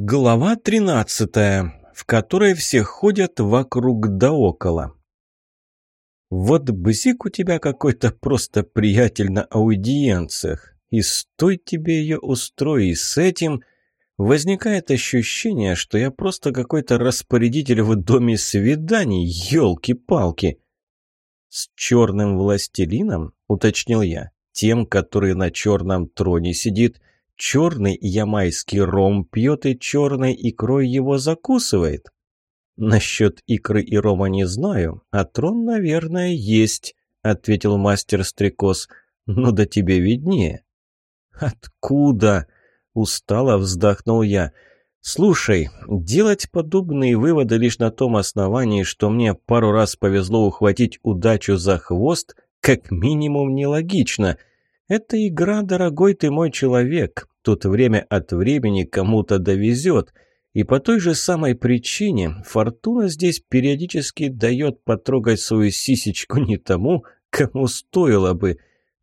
Глава 13, в которой все ходят вокруг да около. Вот бзик у тебя какой-то просто приятель на аудиенциях. И стой тебе ее устрой, и с этим... Возникает ощущение, что я просто какой-то распорядитель в доме свиданий, елки-палки. С черным властелином, уточнил я, тем, который на черном троне сидит, — черный ямайский ром пьет и черной икрой его закусывает. Насчет икры и рома не знаю, а трон, наверное, есть, ответил мастер Стрекоз. Но да тебе виднее. Откуда? Устало вздохнул я. «Слушай, делать подобные выводы лишь на том основании, что мне пару раз повезло ухватить удачу за хвост, как минимум нелогично. Это игра, дорогой ты мой человек. Тут время от времени кому-то довезет. И по той же самой причине фортуна здесь периодически дает потрогать свою сисечку не тому, кому стоило бы,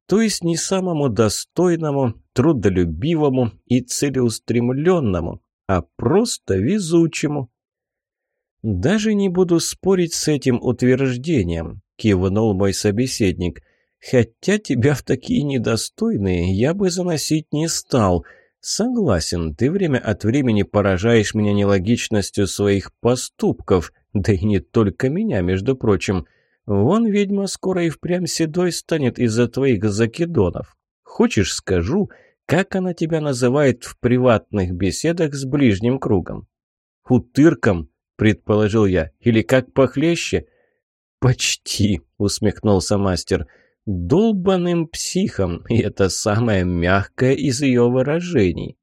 то есть не самому достойному, трудолюбивому и целеустремленному, а просто везучему. «Даже не буду спорить с этим утверждением», – кивнул мой собеседник – Хотя тебя в такие недостойные я бы заносить не стал. Согласен, ты время от времени поражаешь меня нелогичностью своих поступков, да и не только меня, между прочим. Вон ведьма скоро и впрямь седой станет из-за твоих закидонов. Хочешь, скажу, как она тебя называет в приватных беседах с ближним кругом? «Утырком», — предположил я, — «или как похлеще?» «Почти», — усмехнулся мастер, — долбаным психом, и это самое мягкое из ее выражений.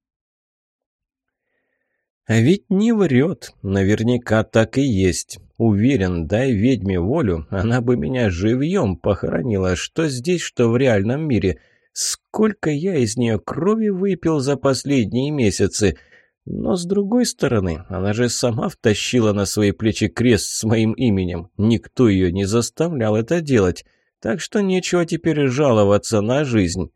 А ведь не врет, наверняка так и есть. Уверен, дай ведьме волю, она бы меня живьем похоронила, что здесь, что в реальном мире. Сколько я из нее крови выпил за последние месяцы. Но с другой стороны, она же сама втащила на свои плечи крест с моим именем. Никто ее не заставлял это делать так что нечего теперь жаловаться на жизнь.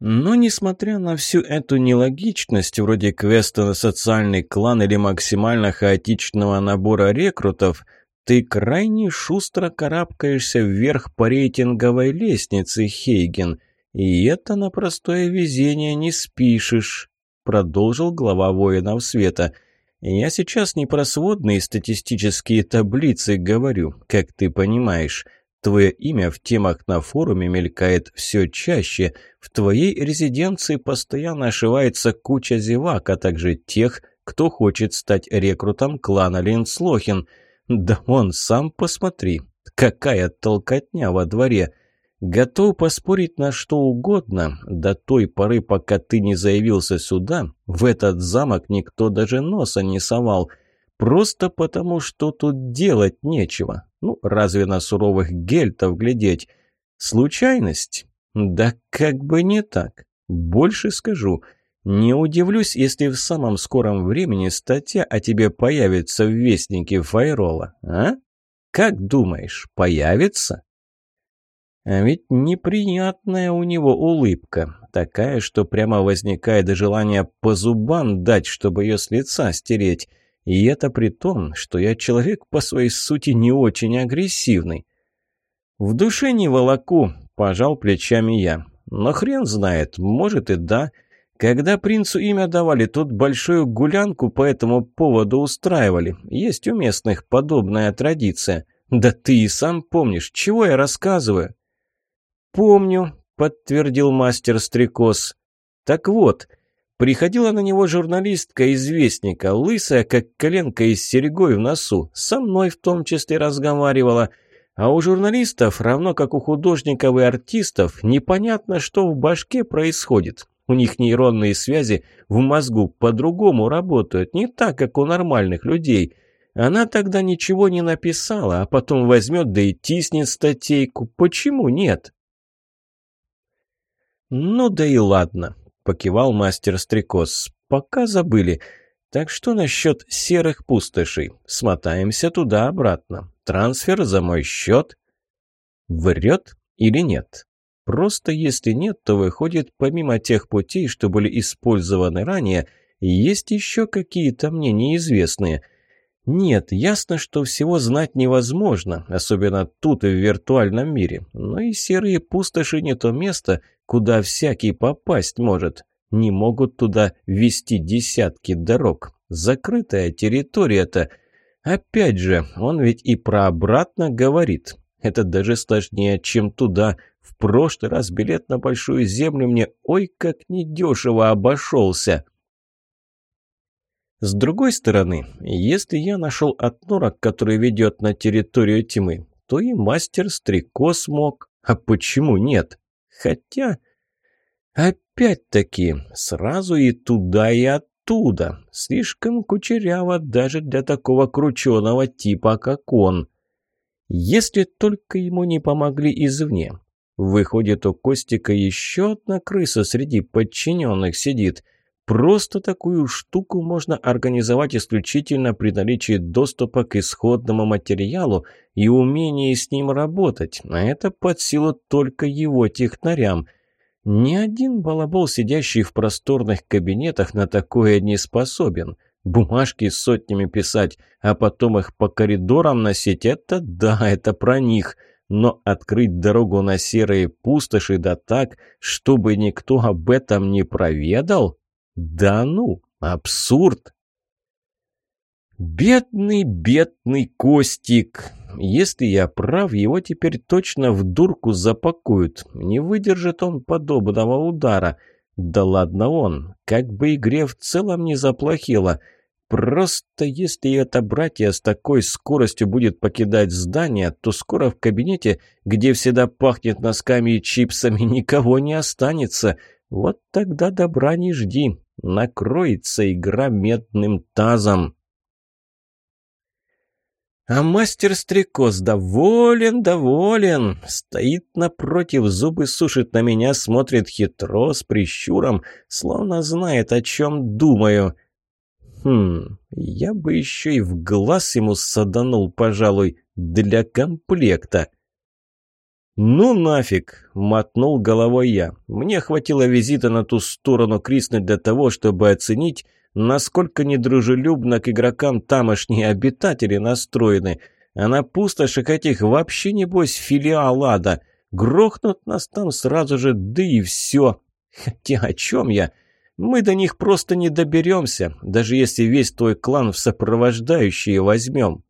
Но, несмотря на всю эту нелогичность, вроде квеста на социальный клан или максимально хаотичного набора рекрутов, ты крайне шустро карабкаешься вверх по рейтинговой лестнице, Хейген, и это на простое везение не спишешь, продолжил глава воинов света. Я сейчас не про сводные статистические таблицы говорю, как ты понимаешь. Твое имя в темах на форуме мелькает все чаще. В твоей резиденции постоянно ошивается куча зевак, а также тех, кто хочет стать рекрутом клана Линслохин. Да он сам посмотри, какая толкотня во дворе. Готов поспорить на что угодно. До той поры, пока ты не заявился сюда, в этот замок никто даже носа не совал – Просто потому, что тут делать нечего. Ну, разве на суровых гельтов глядеть? Случайность? Да как бы не так. Больше скажу. Не удивлюсь, если в самом скором времени статья о тебе появится в Вестнике Файрола, а? Как думаешь, появится? А ведь неприятная у него улыбка, такая, что прямо возникает желание по зубам дать, чтобы ее с лица стереть. И это при том, что я человек по своей сути не очень агрессивный. В душе не волоку, пожал плечами я. Но хрен знает, может и да. Когда принцу имя давали, тут большую гулянку по этому поводу устраивали. Есть у местных подобная традиция. Да ты и сам помнишь, чего я рассказываю. Помню, подтвердил мастер Стрекоз. Так вот, Приходила на него журналистка-известника, лысая, как коленка и с серьгой в носу, со мной в том числе разговаривала. А у журналистов, равно как у художников и артистов, непонятно, что в башке происходит. У них нейронные связи в мозгу по-другому работают, не так, как у нормальных людей. Она тогда ничего не написала, а потом возьмет да и тиснет статейку. Почему нет? Ну да и ладно покивал мастер Стрекоз. «Пока забыли. Так что насчет серых пустошей? Смотаемся туда-обратно. Трансфер за мой счет?» «Врет или нет?» Просто если нет, то выходит, помимо тех путей, что были использованы ранее, есть еще какие-то мне неизвестные – нет, ясно, что всего знать невозможно, особенно тут, в виртуальном мире. Но и серые пустоши не то место, куда всякий попасть может. Не могут туда вести десятки дорог. Закрытая территория-то. Опять же, он ведь и про обратно говорит. Это даже сложнее, чем туда. В прошлый раз билет на Большую Землю мне ой как недешево обошелся. С другой стороны, если я нашел отнорок, который ведет на территорию тьмы, то и мастер-стрекоз мог. А почему нет? Хотя, опять-таки, сразу и туда, и оттуда. Слишком кучеряво даже для такого крученого типа, как он. Если только ему не помогли извне. Выходит, у Костика еще одна крыса среди подчиненных сидит – Просто такую штуку можно организовать исключительно при наличии доступа к исходному материалу и умении с ним работать, а это под силу только его технарям. Ни один балабол, сидящий в просторных кабинетах, на такое не способен. Бумажки с сотнями писать, а потом их по коридорам носить – это да, это про них – но открыть дорогу на серые пустоши да так, чтобы никто об этом не проведал? Да ну, абсурд! Бедный, бедный Костик! Если я прав, его теперь точно в дурку запакуют. Не выдержит он подобного удара. Да ладно он, как бы игре в целом не заплохело. Просто если это братья с такой скоростью будет покидать здание, то скоро в кабинете, где всегда пахнет носками и чипсами, никого не останется. Вот тогда добра не жди накроется игра медным тазом. А мастер-стрекоз доволен, доволен. Стоит напротив, зубы сушит на меня, смотрит хитро, с прищуром, словно знает, о чем думаю. Хм, я бы еще и в глаз ему саданул, пожалуй, для комплекта. «Ну нафиг!» – мотнул головой я. «Мне хватило визита на ту сторону Крисны для того, чтобы оценить, насколько недружелюбно к игрокам тамошние обитатели настроены. А на пустошах этих вообще, небось, филиал ада. Грохнут нас там сразу же, да и все. Хотя о чем я? Мы до них просто не доберемся, даже если весь твой клан в сопровождающие возьмем.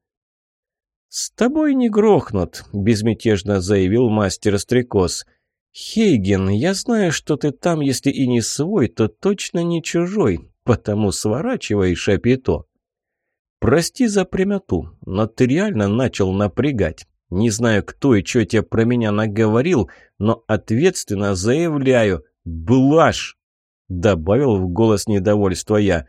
«С тобой не грохнут», — безмятежно заявил мастер-стрекоз. «Хейген, я знаю, что ты там, если и не свой, то точно не чужой, потому сворачивай шапито». «Прости за прямоту, но ты реально начал напрягать. Не знаю, кто и что тебе про меня наговорил, но ответственно заявляю, блажь!» Добавил в голос недовольства я.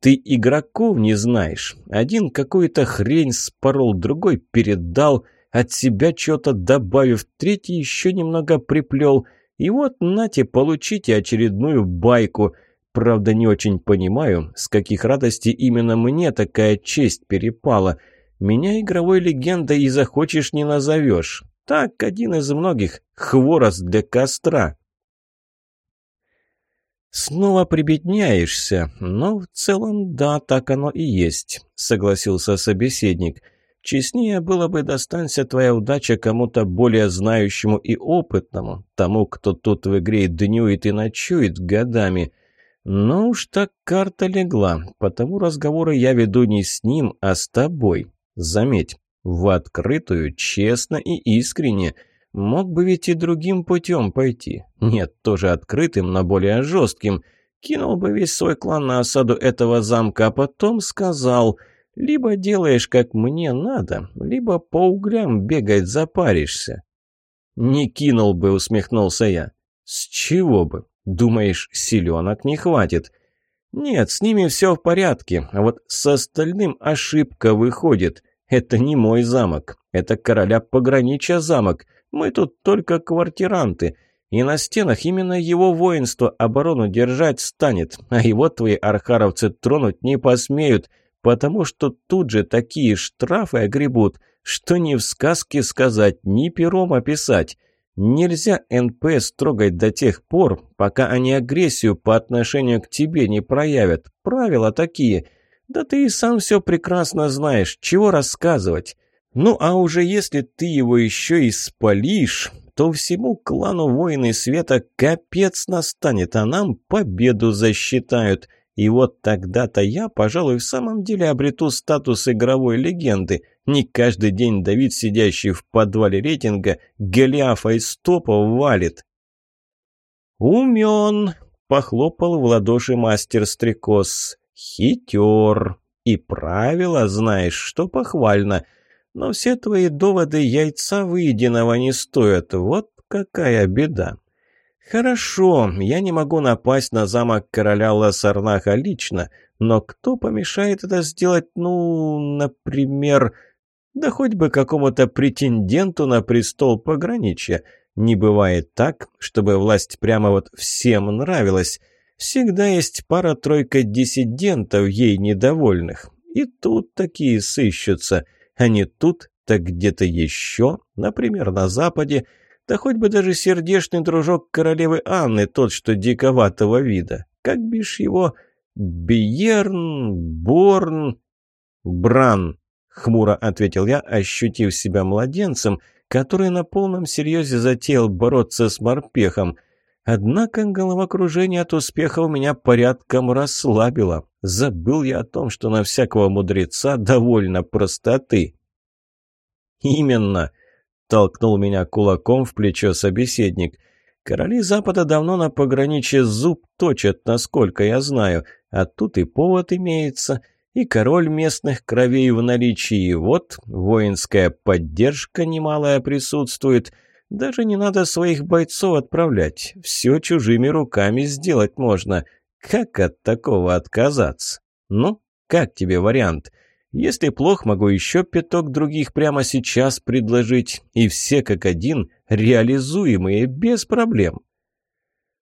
Ты игроков не знаешь. Один какую-то хрень спорол, другой передал, от себя что-то добавив, третий еще немного приплел. И вот, нате, получите очередную байку. Правда, не очень понимаю, с каких радостей именно мне такая честь перепала. Меня игровой легендой и захочешь не назовешь. Так, один из многих, хворост для костра. «Снова прибедняешься, но в целом да, так оно и есть», — согласился собеседник. «Честнее было бы достанься твоя удача кому-то более знающему и опытному, тому, кто тут в игре днюет и ночует годами». Но уж так карта легла, потому разговоры я веду не с ним, а с тобой. Заметь, в открытую, честно и искренне. Мог бы ведь и другим путем пойти. Нет, тоже открытым, но более жестким. Кинул бы весь свой клан на осаду этого замка, а потом сказал, либо делаешь, как мне надо, либо по углям бегать запаришься. «Не кинул бы», — усмехнулся я. «С чего бы? Думаешь, силенок не хватит?» «Нет, с ними все в порядке, а вот с остальным ошибка выходит. Это не мой замок, это короля пограничья замок. Мы тут только квартиранты. И на стенах именно его воинство оборону держать станет, а его твои архаровцы тронуть не посмеют, потому что тут же такие штрафы огребут, что ни в сказке сказать, ни пером описать. Нельзя НПС трогать до тех пор, пока они агрессию по отношению к тебе не проявят. Правила такие. Да ты и сам все прекрасно знаешь, чего рассказывать. Ну а уже если ты его еще и спалишь, то всему клану Воины Света капец настанет, а нам победу засчитают. И вот тогда-то я, пожалуй, в самом деле обрету статус игровой легенды. Не каждый день Давид, сидящий в подвале рейтинга, Голиафа из топа валит. «Умен!» — похлопал в ладоши мастер-стрекоз хитер и правила знаешь, что похвально. Но все твои доводы яйца выеденного не стоят. Вот какая беда. Хорошо, я не могу напасть на замок короля Лассарнаха лично, но кто помешает это сделать, ну, например, да хоть бы какому-то претенденту на престол пограничья. Не бывает так, чтобы власть прямо вот всем нравилась всегда есть пара-тройка диссидентов, ей недовольных. И тут такие сыщутся, а не тут, так где-то еще, например, на Западе, да хоть бы даже сердечный дружок королевы Анны, тот, что диковатого вида. Как бишь его? Биерн, Борн, Бран, хмуро ответил я, ощутив себя младенцем, который на полном серьезе затеял бороться с морпехом. Однако головокружение от успеха у меня порядком расслабило. Забыл я о том, что на всякого мудреца довольно простоты. «Именно!» — толкнул меня кулаком в плечо собеседник. «Короли Запада давно на пограничье зуб точат, насколько я знаю, а тут и повод имеется, и король местных кровей в наличии, и вот воинская поддержка немалая присутствует». Даже не надо своих бойцов отправлять. Все чужими руками сделать можно. Как от такого отказаться? Ну, как тебе вариант? Если плох, могу еще пяток других прямо сейчас предложить. И все как один реализуемые, без проблем.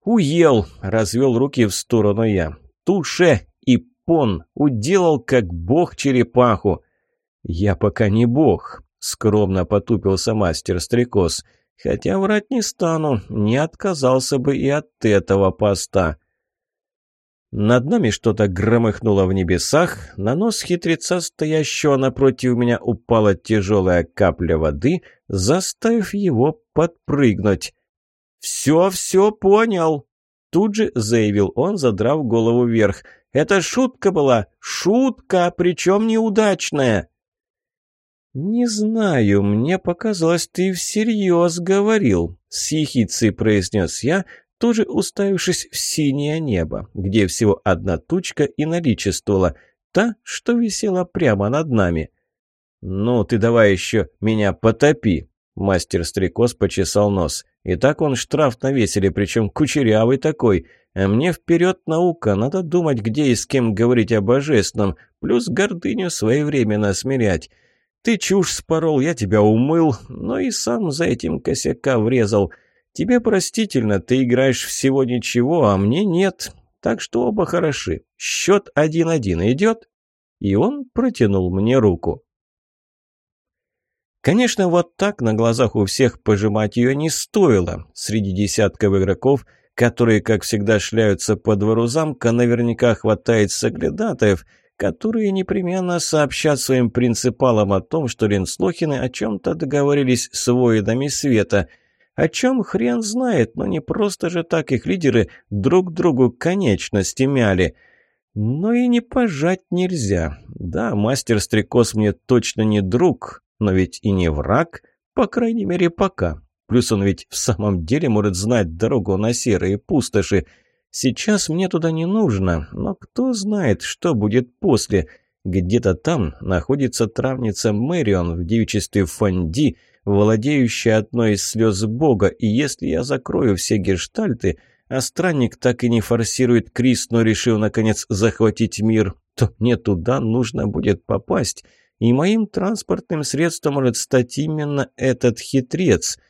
«Уел!» — развел руки в сторону я. «Туше и пон! Уделал, как бог черепаху!» «Я пока не бог!» — скромно потупился мастер-стрекоз. «Я Хотя врать не стану, не отказался бы и от этого поста. Над нами что-то громыхнуло в небесах, на нос хитреца, стоящего напротив меня, упала тяжелая капля воды, заставив его подпрыгнуть. «Все, все понял!» Тут же заявил он, задрав голову вверх. «Это шутка была! Шутка! Причем неудачная!» «Не знаю, мне показалось, ты всерьез говорил», — с произнес я, тоже уставившись в синее небо, где всего одна тучка и наличествовала, та, что висела прямо над нами. «Ну, ты давай еще меня потопи!» Мастер-стрекоз почесал нос. «И так он штраф навесили, причем кучерявый такой. А мне вперед наука, надо думать, где и с кем говорить о божественном, плюс гордыню своевременно смирять. Ты чушь спорол, я тебя умыл, но и сам за этим косяка врезал. Тебе простительно, ты играешь всего ничего, а мне нет. Так что оба хороши. Счет один-один идет?» И он протянул мне руку. Конечно, вот так на глазах у всех пожимать ее не стоило. Среди десятков игроков, которые, как всегда, шляются по двору замка, наверняка хватает соглядатаев – которые непременно сообщат своим принципалам о том, что ленслохины о чем-то договорились с воидами света. О чем хрен знает, но не просто же так их лидеры друг другу конечности мяли. Но и не пожать нельзя. Да, мастер-стрекоз мне точно не друг, но ведь и не враг, по крайней мере пока. Плюс он ведь в самом деле может знать дорогу на серые пустоши. Сейчас мне туда не нужно, но кто знает, что будет после. Где-то там находится травница Мэрион в девичестве Фонди, владеющая одной из слез Бога, и если я закрою все гештальты, а странник так и не форсирует Крис, но решил, наконец, захватить мир, то мне туда нужно будет попасть. И моим транспортным средством может стать именно этот хитрец –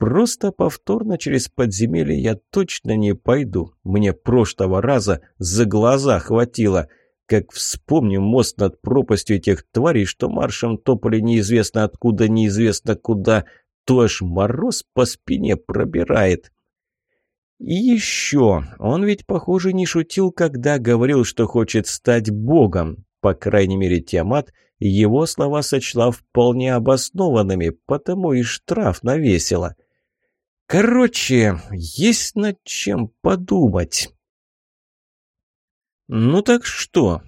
Просто повторно через подземелье я точно не пойду. Мне прошлого раза за глаза хватило. Как вспомню мост над пропастью тех тварей, что маршем топали неизвестно откуда, неизвестно куда, то аж мороз по спине пробирает. И еще, он ведь, похоже, не шутил, когда говорил, что хочет стать богом. По крайней мере, Тиамат его слова сочла вполне обоснованными, потому и штраф навесила. — Короче, есть над чем подумать. Ну так что?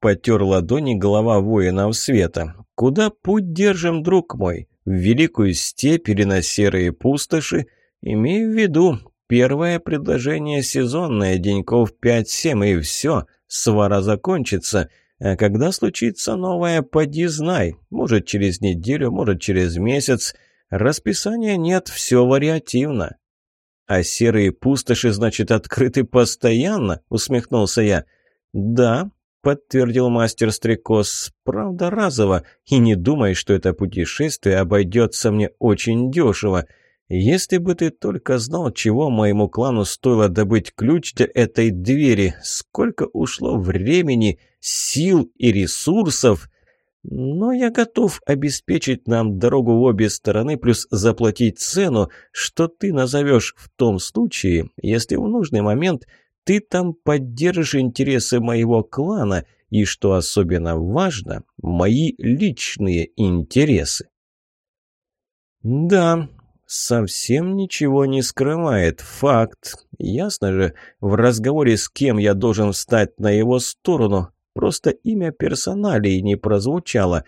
Потер ладони голова воинов света. Куда путь держим, друг мой? В великую степь или на серые пустоши? имею в виду, первое предложение сезонное, деньков 5-7 и все, свара закончится. А когда случится новое, поди знай. Может через неделю, может через месяц. Расписания нет, все вариативно. А серые пустоши, значит, открыты постоянно, усмехнулся я. Да, подтвердил мастер Стрекоз, правда разово, и не думай, что это путешествие обойдется мне очень дешево. Если бы ты только знал, чего моему клану стоило добыть ключ для этой двери, сколько ушло времени, сил и ресурсов. Но я готов обеспечить нам дорогу в обе стороны, плюс заплатить цену, что ты назовешь в том случае, если в нужный момент ты там поддержишь интересы моего клана и, что особенно важно, мои личные интересы. Да, совсем ничего не скрывает. Факт. Ясно же, в разговоре с кем я должен встать на его сторону, Просто имя персоналии не прозвучало.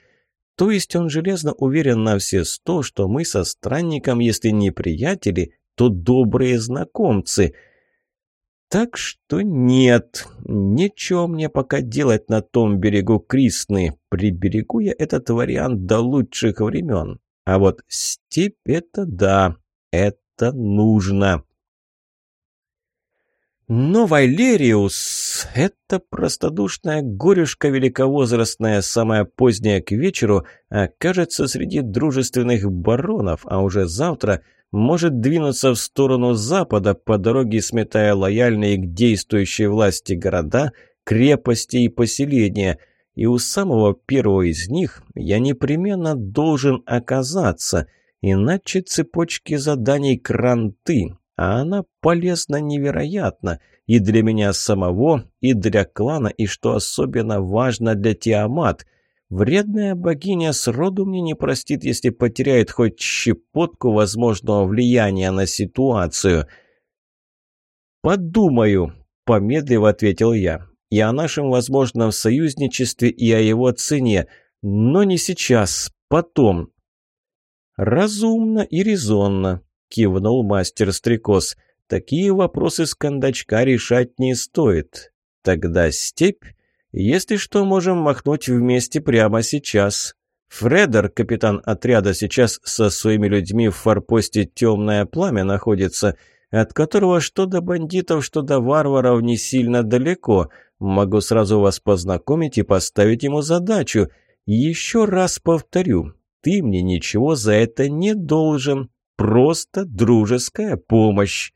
То есть он железно уверен на все сто, что мы со странником, если не приятели, то добрые знакомцы. Так что нет, ничего мне пока делать на том берегу Крисны. Приберегу я этот вариант до лучших времен. А вот степь это да, это нужно. Но Валериус, эта простодушная горюшка великовозрастная, самая поздняя к вечеру, а, окажется среди дружественных баронов, а уже завтра может двинуться в сторону запада, по дороге сметая лояльные к действующей власти города, крепости и поселения. И у самого первого из них я непременно должен оказаться, иначе цепочки заданий кранты, а она полезна невероятно и для меня самого, и для клана, и, что особенно важно, для Тиамат. Вредная богиня сроду мне не простит, если потеряет хоть щепотку возможного влияния на ситуацию. «Подумаю», — помедлив ответил я, — «и о нашем возможном союзничестве, и о его цене, но не сейчас, потом». «Разумно и резонно», – кивнул мастер-стрекоз. «Такие вопросы с кондачка решать не стоит. Тогда степь? Если что, можем махнуть вместе прямо сейчас. Фредер, капитан отряда, сейчас со своими людьми в форпосте «Темное пламя» находится, от которого что до бандитов, что до варваров не сильно далеко. Могу сразу вас познакомить и поставить ему задачу. Еще раз повторю». Ты мне ничего за это не должен, просто дружеская помощь.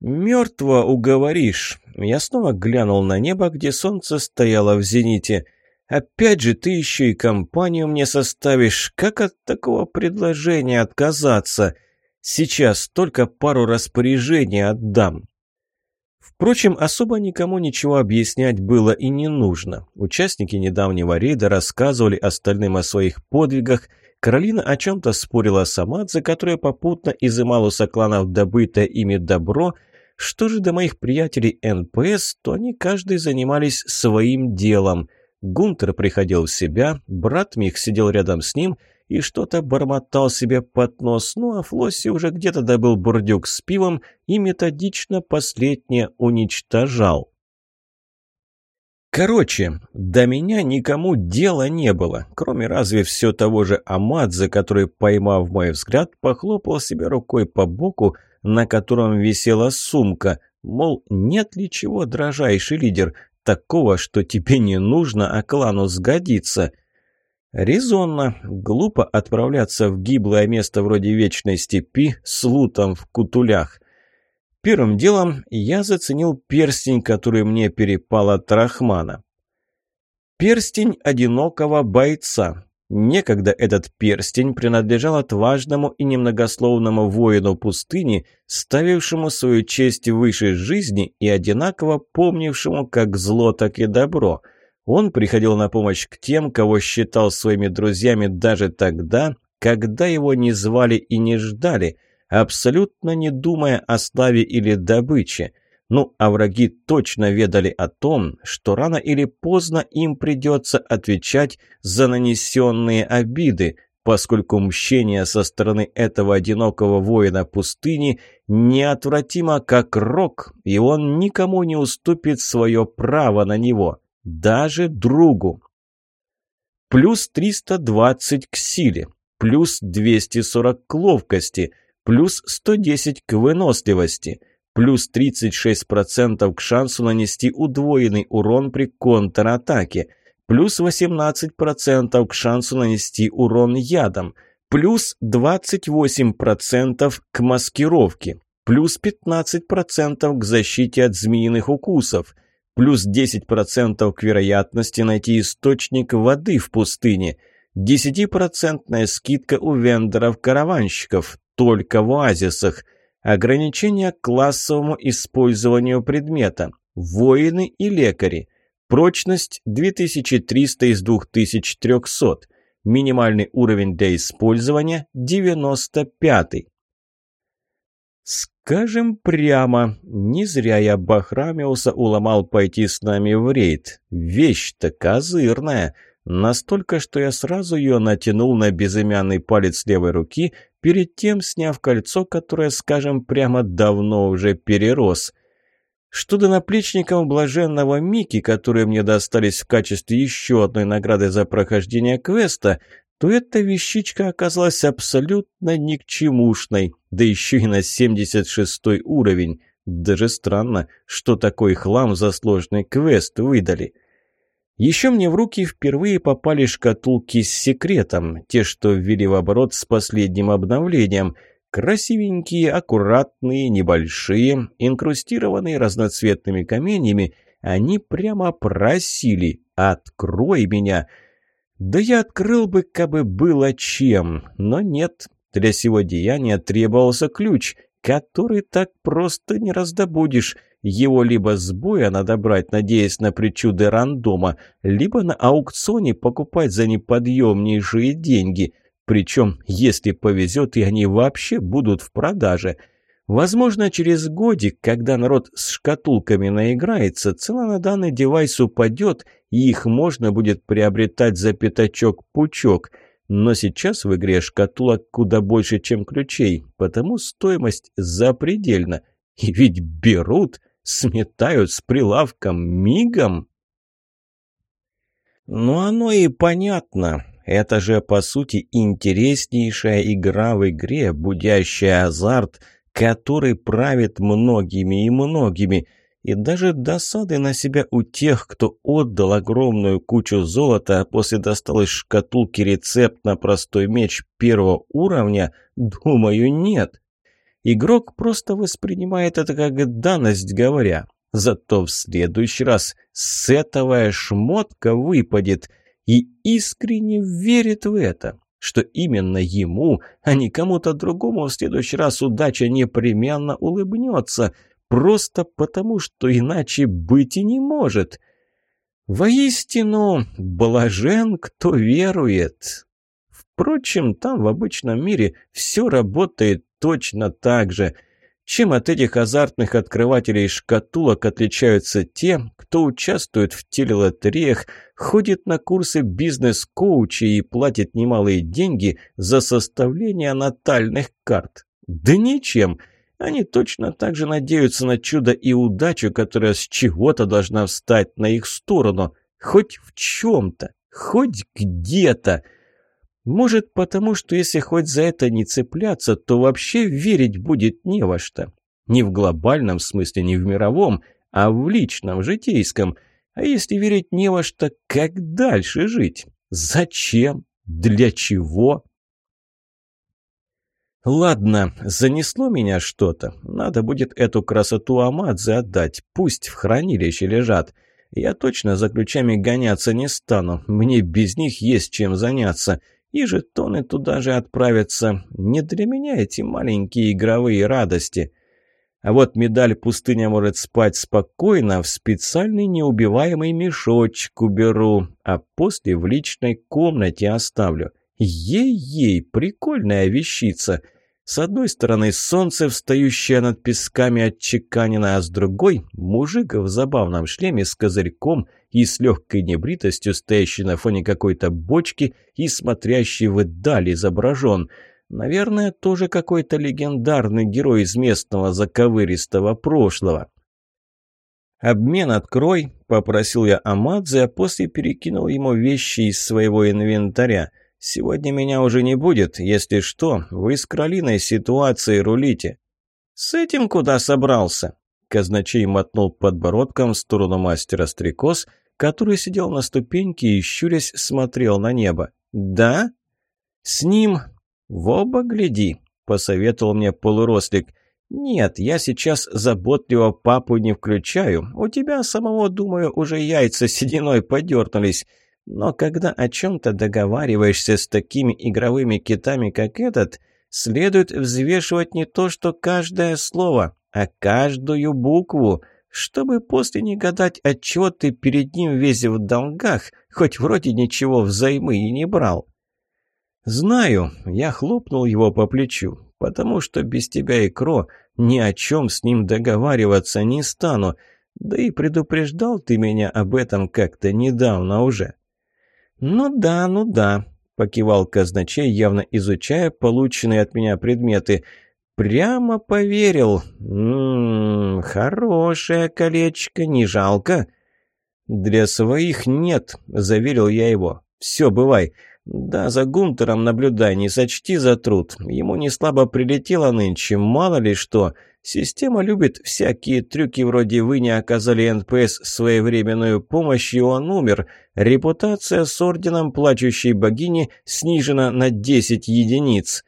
«Мертвого уговоришь!» Я снова глянул на небо, где солнце стояло в зените. «Опять же ты еще и компанию мне составишь. Как от такого предложения отказаться? Сейчас только пару распоряжений отдам». Впрочем, особо никому ничего объяснять было и не нужно. Участники недавнего рейда рассказывали остальным о своих подвигах – Каролина о чем-то спорила с Амадзе, которая попутно изымала у сокланов добытое ими добро. Что же до моих приятелей НПС, то они каждый занимались своим делом. Гунтер приходил в себя, брат Мих сидел рядом с ним и что-то бормотал себе под нос, ну а Флосси уже где-то добыл бурдюк с пивом и методично последнее уничтожал. Короче, до меня никому дела не было, кроме разве все того же Амадзе, который, поймав мой взгляд, похлопал себя рукой по боку, на котором висела сумка, мол, нет ли чего, дрожайший лидер, такого, что тебе не нужно, а клану сгодится. Резонно, глупо отправляться в гиблое место вроде Вечной Степи с лутом в кутулях – Первым делом я заценил перстень, который мне перепал от Рахмана. Перстень одинокого бойца. Некогда этот перстень принадлежал отважному и немногословному воину пустыни, ставившему свою честь выше жизни и одинаково помнившему как зло, так и добро. Он приходил на помощь к тем, кого считал своими друзьями даже тогда, когда его не звали и не ждали – абсолютно не думая о славе или добыче. Ну, а враги точно ведали о том, что рано или поздно им придется отвечать за нанесенные обиды, поскольку мщение со стороны этого одинокого воина пустыни неотвратимо как рок, и он никому не уступит свое право на него, даже другу. Плюс 320 к силе, плюс 240 к ловкости – плюс 110 к выносливости, плюс 36% к шансу нанести удвоенный урон при контратаке, плюс 18% к шансу нанести урон ядом, плюс 28% к маскировке, плюс 15% к защите от змеиных укусов, плюс 10% к вероятности найти источник воды в пустыне – 10% скидка у вендоров-караванщиков, только в оазисах. ограничение к классовому использованию предмета. Воины и лекари. Прочность 2300 из 2300. Минимальный уровень для использования 95. Скажем прямо, не зря я Бахрамиуса уломал пойти с нами в рейд. Вещь-то козырная. Настолько, что я сразу ее натянул на безымянный палец левой руки, перед тем сняв кольцо, которое, скажем, прямо давно уже перерос. Что до наплечников блаженного Мики, которые мне достались в качестве еще одной награды за прохождение квеста, то эта вещичка оказалась абсолютно никчемушной, да еще и на 76 уровень. Даже странно, что такой хлам за сложный квест выдали. Еще мне в руки впервые попали шкатулки с секретом, те, что ввели в оборот с последним обновлением. Красивенькие, аккуратные, небольшие, инкрустированные разноцветными каменями. они прямо просили «Открой меня!» Да я открыл бы, кабы было чем, но нет. Для сего деяния требовался ключ, который так просто не раздобудешь. Его либо с боя надо брать, надеясь на причуды рандома, либо на аукционе покупать за неподъемнейшие деньги. Причем, если повезет, и они вообще будут в продаже. Возможно, через годик, когда народ с шкатулками наиграется, цена на данный девайс упадет, и их можно будет приобретать за пятачок-пучок – но сейчас в игре шкатулок куда больше, чем ключей, потому стоимость запредельна. И ведь берут – Сметают с прилавком мигом? Ну, оно и понятно. Это же, по сути, интереснейшая игра в игре, будящая азарт, который правит многими и многими – и даже досады на себя у тех, кто отдал огромную кучу золота, а после достал из шкатулки рецепт на простой меч первого уровня, думаю, нет. Игрок просто воспринимает это как данность, говоря. Зато в следующий раз сетовая шмотка выпадет и искренне верит в это, что именно ему, а не кому-то другому в следующий раз удача непременно улыбнется, просто потому что иначе быть и не может. Воистину, блажен, кто верует. Впрочем, там в обычном мире все работает точно так же. Чем от этих азартных открывателей шкатулок отличаются те, кто участвует в телелотереях, ходит на курсы бизнес-коучей и платит немалые деньги за составление натальных карт? Да ничем. Они точно так же надеются на чудо и удачу, которая с чего-то должна встать на их сторону. Хоть в чем-то, хоть где-то. Может, потому что если хоть за это не цепляться, то вообще верить будет не во что. Не в глобальном смысле, не в мировом, а в личном, житейском. А если верить не во что, как дальше жить? Зачем? Для чего? «Ладно, занесло меня что-то. Надо будет эту красоту Амадзе отдать. Пусть в хранилище лежат. Я точно за ключами гоняться не стану. Мне без них есть чем заняться. И жетоны туда же отправятся. Не для меня эти маленькие игровые радости. А вот медаль пустыня может спать спокойно, в специальный неубиваемый мешочек уберу, а после в личной комнате оставлю. Ей-ей, прикольная вещица — с одной стороны солнце, встающее над песками от а с другой – мужик в забавном шлеме с козырьком и с легкой небритостью, стоящий на фоне какой-то бочки и смотрящий вдаль изображен. Наверное, тоже какой-то легендарный герой из местного заковыристого прошлого. «Обмен открой», – попросил я Амадзе, а после перекинул ему вещи из своего инвентаря – «Сегодня меня уже не будет. Если что, вы с кролиной ситуацией рулите». «С этим куда собрался?» Казначей мотнул подбородком в сторону мастера стрекоз, который сидел на ступеньке и, щурясь, смотрел на небо. «Да?» «С ним?» «В оба гляди», — посоветовал мне полурослик. «Нет, я сейчас заботливо папу не включаю. У тебя самого, думаю, уже яйца сединой подернулись. Но когда о чем-то договариваешься с такими игровыми китами, как этот, следует взвешивать не то, что каждое слово, а каждую букву, чтобы после не гадать, отчего ты перед ним весь в долгах, хоть вроде ничего взаймы и не брал. «Знаю», — я хлопнул его по плечу, «потому что без тебя и Кро ни о чем с ним договариваться не стану, да и предупреждал ты меня об этом как-то недавно уже». «Ну да, ну да», — покивал казначей, явно изучая полученные от меня предметы. «Прямо поверил. Ммм, хорошее колечко, не жалко». «Для своих нет», — заверил я его. «Все, бывай. Да, за Гунтером наблюдай, не сочти за труд. Ему не слабо прилетело нынче, мало ли что. Система любит всякие трюки вроде «Вы не оказали НПС своевременную помощь, и он умер». Репутация с орденом плачущей богини снижена на 10 единиц.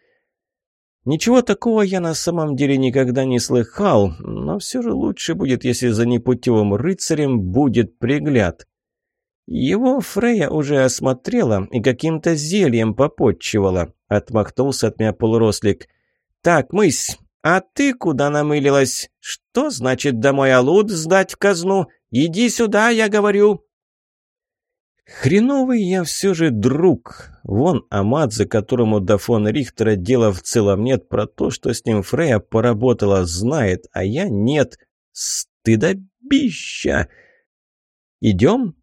Ничего такого я на самом деле никогда не слыхал, но все же лучше будет, если за непутевым рыцарем будет пригляд. Его Фрея уже осмотрела и каким-то зельем попотчевала, отмахнулся от меня полурослик. «Так, мысь!» «А ты куда намылилась? Что значит домой алуд сдать в казну? Иди сюда, я говорю!» Хреновый я все же друг. Вон Амад, за которому до фон Рихтера дела в целом нет, про то, что с ним Фрея поработала, знает, а я нет. Стыдобища! «Идем?»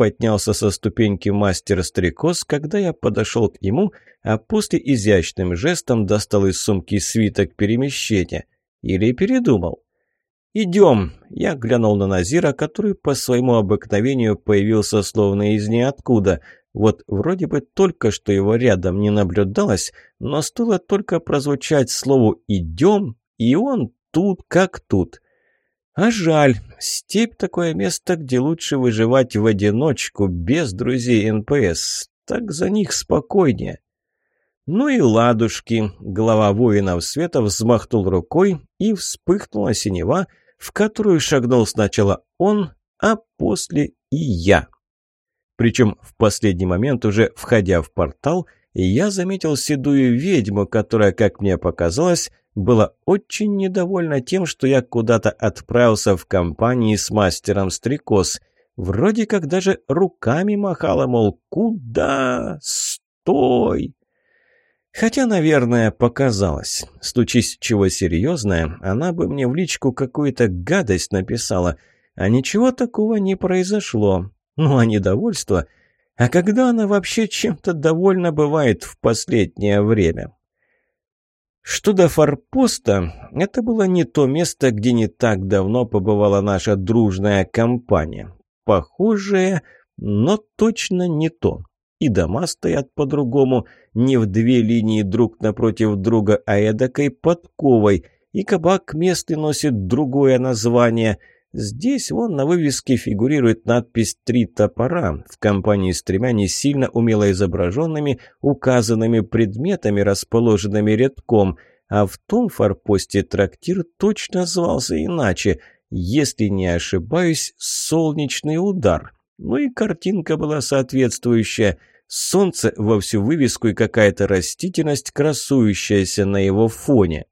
поднялся со ступеньки мастер-стрекоз, когда я подошел к нему, а после изящным жестом достал из сумки свиток перемещения. Или передумал. «Идем!» – я глянул на Назира, который по своему обыкновению появился словно из ниоткуда. Вот вроде бы только что его рядом не наблюдалось, но стоило только прозвучать слову «идем», и он тут как тут – а жаль, степь такое место, где лучше выживать в одиночку, без друзей НПС. Так за них спокойнее. Ну и ладушки. Глава воинов света взмахнул рукой, и вспыхнула синева, в которую шагнул сначала он, а после и я. Причем в последний момент, уже входя в портал, я заметил седую ведьму, которая, как мне показалось, было очень недовольно тем, что я куда-то отправился в компании с мастером стрекоз. Вроде как даже руками махала, мол, куда? Стой! Хотя, наверное, показалось. Случись чего серьезное, она бы мне в личку какую-то гадость написала, а ничего такого не произошло. Ну, а недовольство... А когда она вообще чем-то довольна бывает в последнее время? Что до форпоста, это было не то место, где не так давно побывала наша дружная компания. Похожее, но точно не то. И дома стоят по-другому, не в две линии друг напротив друга, а эдакой подковой. И кабак местный носит другое название – Здесь вон на вывеске фигурирует надпись «Три топора» в компании с тремя не сильно умело изображенными указанными предметами, расположенными редком, а в том форпосте трактир точно звался иначе, если не ошибаюсь, «Солнечный удар». Ну и картинка была соответствующая. Солнце во всю вывеску и какая-то растительность, красующаяся на его фоне.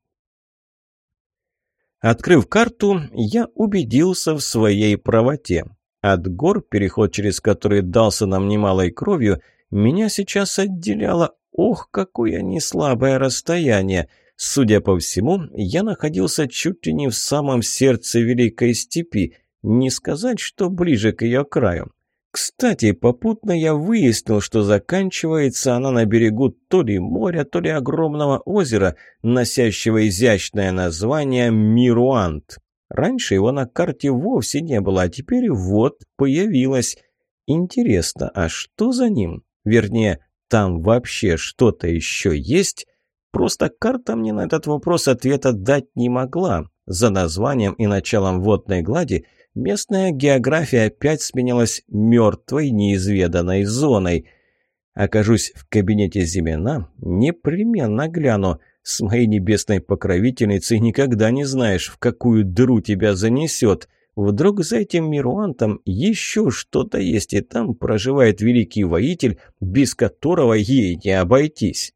Открыв карту, я убедился в своей правоте. От гор, переход через который дался нам немалой кровью, меня сейчас отделяло, ох, какое неслабое расстояние. Судя по всему, я находился чуть ли не в самом сердце Великой Степи, не сказать, что ближе к ее краю. Кстати, попутно я выяснил, что заканчивается она на берегу то ли моря, то ли огромного озера, носящего изящное название Мируант. Раньше его на карте вовсе не было, а теперь вот появилось. Интересно, а что за ним? Вернее, там вообще что-то еще есть? Просто карта мне на этот вопрос ответа дать не могла. За названием и началом водной глади – Местная география опять сменилась мертвой неизведанной зоной. Окажусь в кабинете Зимина, непременно гляну. С моей небесной покровительницей никогда не знаешь, в какую дыру тебя занесет. Вдруг за этим Мируантом еще что-то есть, и там проживает великий воитель, без которого ей не обойтись.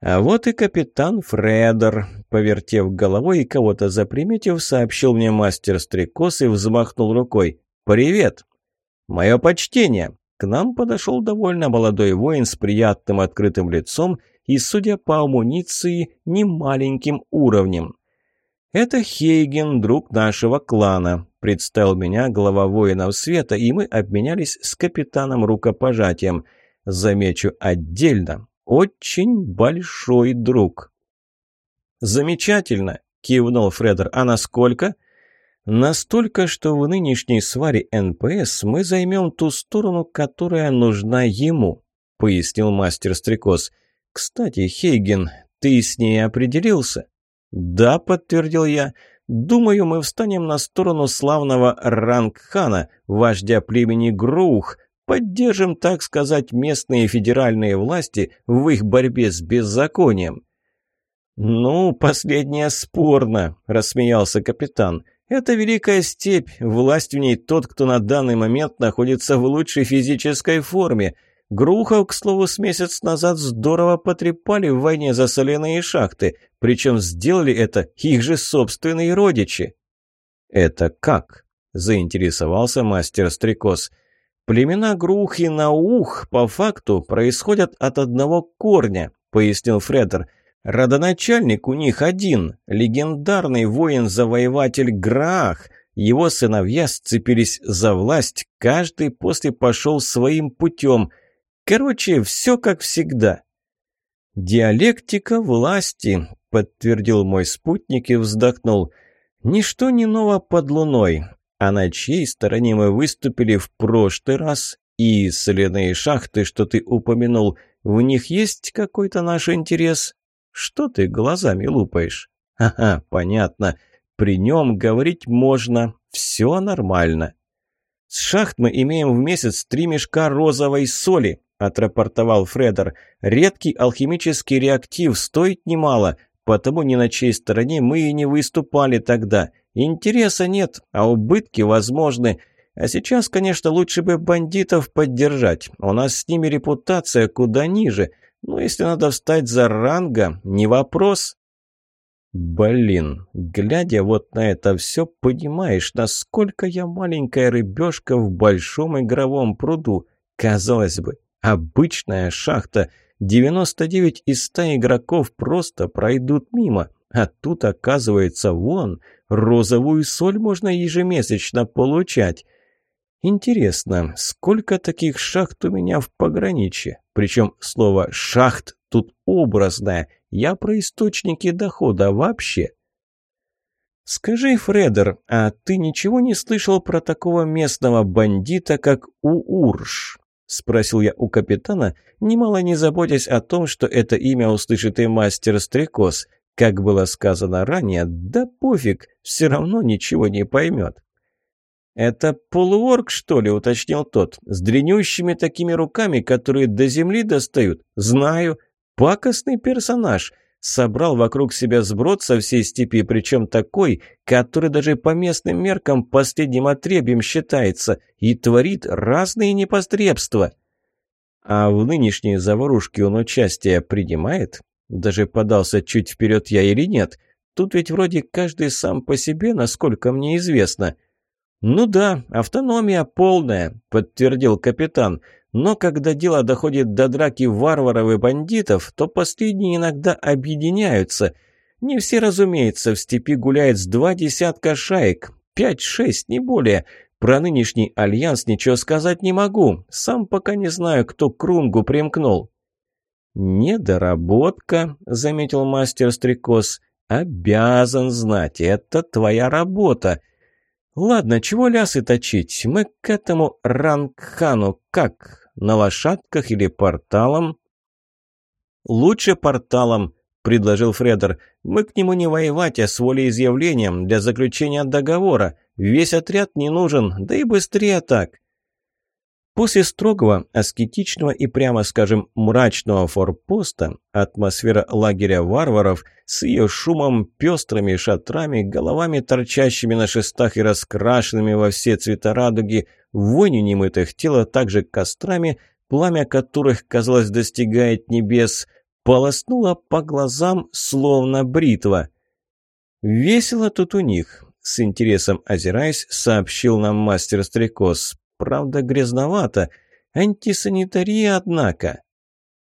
А вот и капитан Фредер повертев головой и кого-то заприметив, сообщил мне мастер стрекоз и взмахнул рукой. «Привет!» «Мое почтение!» К нам подошел довольно молодой воин с приятным открытым лицом и, судя по амуниции, немаленьким уровнем. «Это Хейген, друг нашего клана», — представил меня глава воинов света, и мы обменялись с капитаном рукопожатием. Замечу отдельно, очень большой друг. «Замечательно!» – кивнул Фредер. «А насколько?» «Настолько, что в нынешней сваре НПС мы займем ту сторону, которая нужна ему», – пояснил мастер-стрекоз. «Кстати, Хейген, ты с ней определился?» «Да», – подтвердил я. «Думаю, мы встанем на сторону славного Рангхана, вождя племени Грух, поддержим, так сказать, местные федеральные власти в их борьбе с беззаконием». «Ну, последнее спорно», – рассмеялся капитан. «Это великая степь, власть в ней тот, кто на данный момент находится в лучшей физической форме. Грухов, к слову, с месяц назад здорово потрепали в войне за соляные шахты, причем сделали это их же собственные родичи». «Это как?» – заинтересовался мастер-стрекоз. «Племена Грух и Наух по факту происходят от одного корня», – пояснил Фредер. Родоначальник у них один, легендарный воин-завоеватель Граах. Его сыновья сцепились за власть, каждый после пошел своим путем. Короче, все как всегда. «Диалектика власти», — подтвердил мой спутник и вздохнул. «Ничто не ново под луной. А на чьей стороне мы выступили в прошлый раз? И соляные шахты, что ты упомянул, в них есть какой-то наш интерес?» Что ты глазами лупаешь? Ага, понятно. При нем говорить можно. Все нормально. С шахт мы имеем в месяц три мешка розовой соли, отрапортовал Фредер. Редкий алхимический реактив стоит немало, потому ни на чьей стороне мы и не выступали тогда. Интереса нет, а убытки возможны. А сейчас, конечно, лучше бы бандитов поддержать. У нас с ними репутация куда ниже. Ну, если надо встать за ранга, не вопрос. Блин, глядя вот на это все, понимаешь, насколько я маленькая рыбешка в большом игровом пруду. Казалось бы, обычная шахта. 99 из 100 игроков просто пройдут мимо. А тут, оказывается, вон, розовую соль можно ежемесячно получать. Интересно, сколько таких шахт у меня в пограничье? Причем слово «шахт» тут образное. Я про источники дохода вообще. «Скажи, Фредер, а ты ничего не слышал про такого местного бандита, как Уурш?» – спросил я у капитана, немало не заботясь о том, что это имя услышит и мастер-стрекоз. Как было сказано ранее, да пофиг, все равно ничего не поймет. «Это полуорг, что ли?» – уточнил тот. «С дрянющими такими руками, которые до земли достают? Знаю. Пакостный персонаж. Собрал вокруг себя сброд со всей степи, причем такой, который даже по местным меркам последним отребьем считается и творит разные непотребства». «А в нынешней заварушке он участие принимает?» Даже подался чуть вперед я или нет? Тут ведь вроде каждый сам по себе, насколько мне известно. «Ну да, автономия полная», – подтвердил капитан. «Но когда дело доходит до драки варваров и бандитов, то последние иногда объединяются. Не все, разумеется, в степи гуляет с два десятка шаек, пять-шесть, не более. Про нынешний альянс ничего сказать не могу, сам пока не знаю, кто к Рунгу примкнул». «Недоработка», – заметил мастер-стрекоз. «Обязан знать, это твоя работа». «Ладно, чего лясы точить? Мы к этому Рангхану как? На лошадках или порталом?» «Лучше порталом», — предложил Фредер. «Мы к нему не воевать, а с волеизъявлением для заключения договора. Весь отряд не нужен, да и быстрее так. После строгого, аскетичного и, прямо скажем, мрачного форпоста атмосфера лагеря варваров с ее шумом, пестрыми шатрами, головами, торчащими на шестах и раскрашенными во все цвета радуги, вонью немытых тел, а также кострами, пламя которых, казалось, достигает небес, полоснуло по глазам, словно бритва. «Весело тут у них», — с интересом озираясь, сообщил нам мастер-стрекоз. Правда, грязновато. Антисанитария, однако.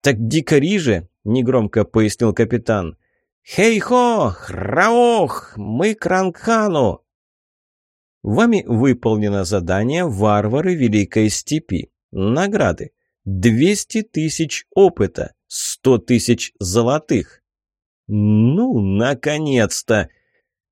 «Так дикари же!» — негромко пояснил капитан. «Хей-хо! Храох! Мы к Рангхану!» Вами выполнено задание «Варвары Великой Степи». Награды. 200 тысяч опыта, 100 тысяч золотых. Ну, наконец-то!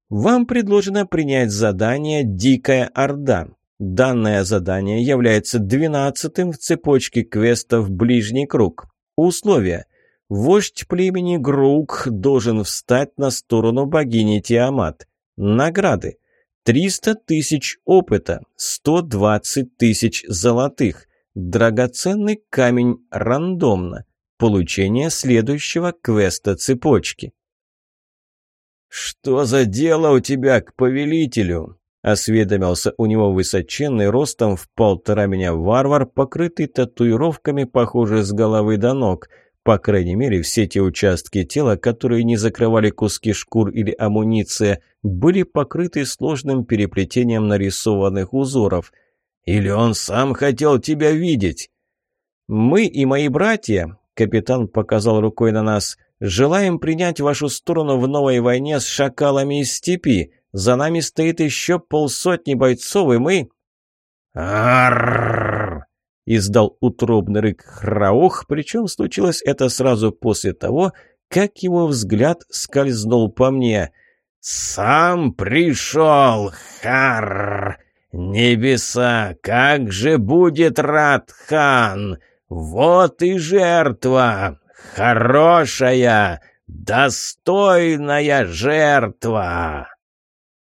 Вам предложено принять задание «Дикая Орда». Данное задание является двенадцатым в цепочке квестов «Ближний круг». Условия. Вождь племени Грук должен встать на сторону богини Тиамат. Награды. 300 тысяч опыта, 120 тысяч золотых, драгоценный камень рандомно, получение следующего квеста цепочки. «Что за дело у тебя к повелителю?» Осведомился у него высоченный, ростом в полтора меня варвар, покрытый татуировками, похоже, с головы до ног. По крайней мере, все те участки тела, которые не закрывали куски шкур или амуниция, были покрыты сложным переплетением нарисованных узоров. «Или он сам хотел тебя видеть?» «Мы и мои братья», — капитан показал рукой на нас, — «желаем принять вашу сторону в новой войне с шакалами из степи». За нами стоит еще полсотни бойцов, и мы...» «Аррррр!» — издал утробный рык Храух, причем случилось это сразу после того, как его взгляд скользнул по мне. «Сам пришел, Хар! Небеса, как же будет рад хан! Вот и жертва! Хорошая, достойная жертва!»